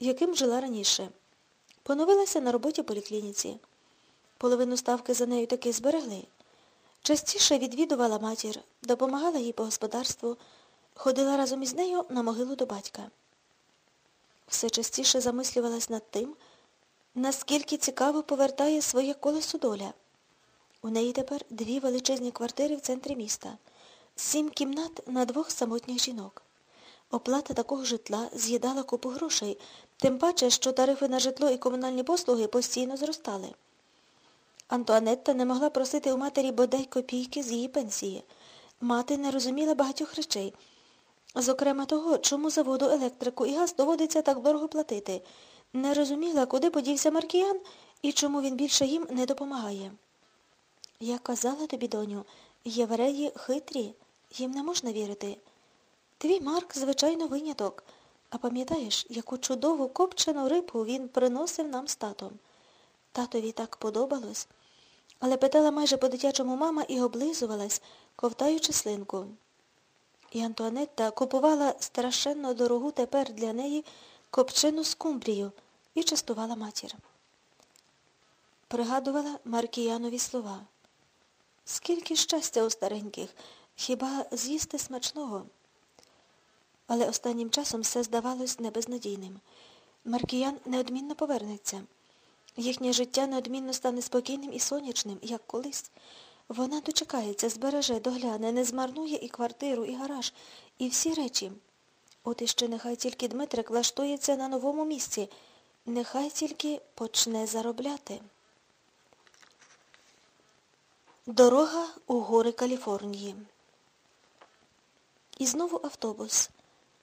яким жила раніше. Поновилася на роботі поліклініці. Половину ставки за нею таки зберегли. Частіше відвідувала матір, допомагала їй по господарству, ходила разом із нею на могилу до батька. Все частіше замислювалась над тим, наскільки цікаво повертає своє колесо доля. У неї тепер дві величезні квартири в центрі міста, сім кімнат на двох самотніх жінок. Оплата такого житла з'їдала купу грошей, тим паче, що тарифи на житло і комунальні послуги постійно зростали. Антуанетта не могла просити у матері бодай копійки з її пенсії. Мати не розуміла багатьох речей. Зокрема того, чому за воду, електрику і газ доводиться так дорого платити. Не розуміла, куди подівся Маркіян і чому він більше їм не допомагає. Я казала тобі, доню, євреї хитрі, їм не можна вірити. Твій Марк, звичайно, виняток. А пам'ятаєш, яку чудову копчену рибу він приносив нам з татом? Татові так подобалось. Але питала майже по-дитячому мама і облизувалась, ковтаючи слинку. І Антуанетта купувала страшенно дорогу тепер для неї копчену скумбрію і частувала матір. Пригадувала Маркіянові слова. Скільки щастя у стареньких, хіба з'їсти смачного? Але останнім часом все здавалось небезнадійним. Маркіян неодмінно повернеться. Їхнє життя неодмінно стане спокійним і сонячним, як колись. Вона дочекається, збереже, догляне, не змарнує і квартиру, і гараж, і всі речі. От іще нехай тільки Дмитрик влаштується на новому місці, нехай тільки почне заробляти. Дорога у гори Каліфорнії. І знову автобус.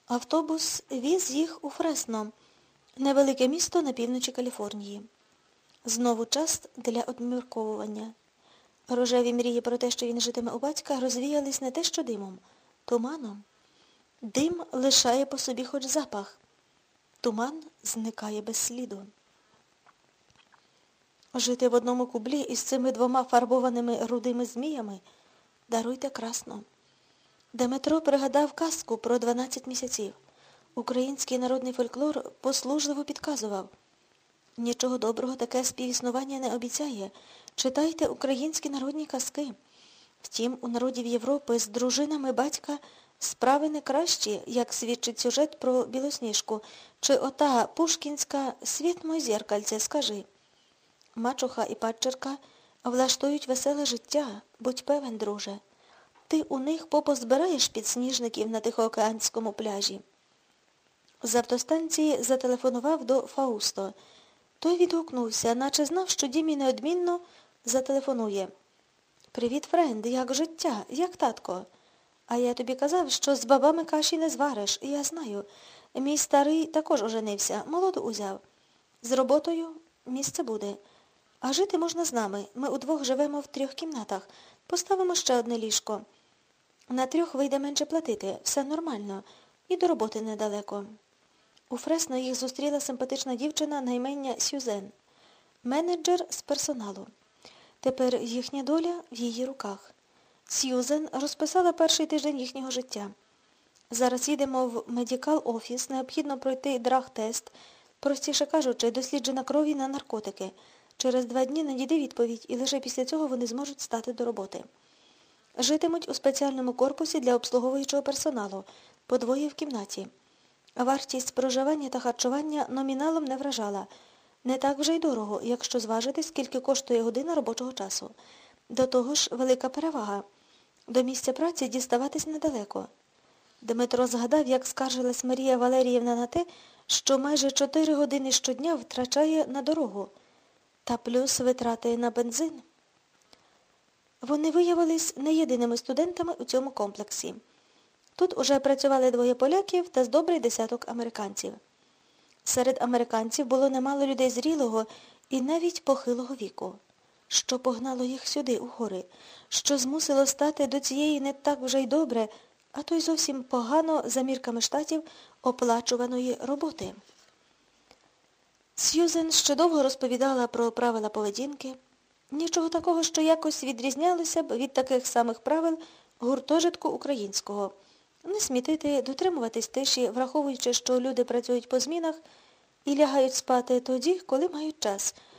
Автобус віз їх у Фресно, невелике місто на півночі Каліфорнії. Знову час для обмірковування. Рожеві мрії про те, що він житиме у батька, розвіялись не те, що димом, туманом. Дим лишає по собі хоч запах. Туман зникає без сліду. Жити в одному кублі із цими двома фарбованими рудими зміями даруйте красно. Деметро пригадав казку про 12 місяців. Український народний фольклор послужливо підказував. Нічого доброго таке співіснування не обіцяє. Читайте українські народні казки. Втім, у народів Європи з дружинами батька справи не кращі, як свідчить сюжет про Білосніжку, чи ота Пушкінська «Світ мой зеркальце, скажи. Мачуха і падчерка влаштують веселе життя, будь певен, друже. Ти у них попозбираєш підсніжників на Тихоокеанському пляжі. З автостанції зателефонував до Фаусто. Той відгукнувся, наче знав, що Дімі неодмінно зателефонує. Привіт, френд, як життя, як татко? А я тобі казав, що з бабами каші не звариш, я знаю. Мій старий також оженився, молоду узяв. З роботою місце буде. А жити можна з нами. Ми удвох живемо в трьох кімнатах. Поставимо ще одне ліжко. На трьох вийде менше платити. Все нормально. І до роботи недалеко. У Фресно їх зустріла симпатична дівчина на імення Сюзен. Менеджер з персоналу. Тепер їхня доля в її руках. Сьюзен розписала перший тиждень їхнього життя. Зараз їдемо в медикал офіс, необхідно пройти драг-тест, простіше кажучи, досліджена крові на наркотики. Через два дні надійде відповідь, і лише після цього вони зможуть стати до роботи. Житимуть у спеціальному корпусі для обслуговуючого персоналу, по двоє в кімнаті. Вартість проживання та харчування номіналом не вражала. Не так вже й дорого, якщо зважити, скільки коштує година робочого часу. До того ж, велика перевага. До місця праці діставатись недалеко. Дмитро згадав, як скаржилась Марія Валеріївна на те, що майже чотири години щодня втрачає на дорогу. Та плюс витрати на бензин. Вони виявились не єдиними студентами у цьому комплексі. Тут уже працювали двоє поляків та з добрий десяток американців. Серед американців було немало людей зрілого і навіть похилого віку, що погнало їх сюди, у гори, що змусило стати до цієї не так вже й добре, а то й зовсім погано за мірками штатів оплачуваної роботи. Сьюзен ще довго розповідала про правила поведінки. Нічого такого, що якось відрізнялося б від таких самих правил гуртожитку українського. Не смітити, дотримуватись тиші, враховуючи, що люди працюють по змінах, і лягають спати тоді, коли мають час,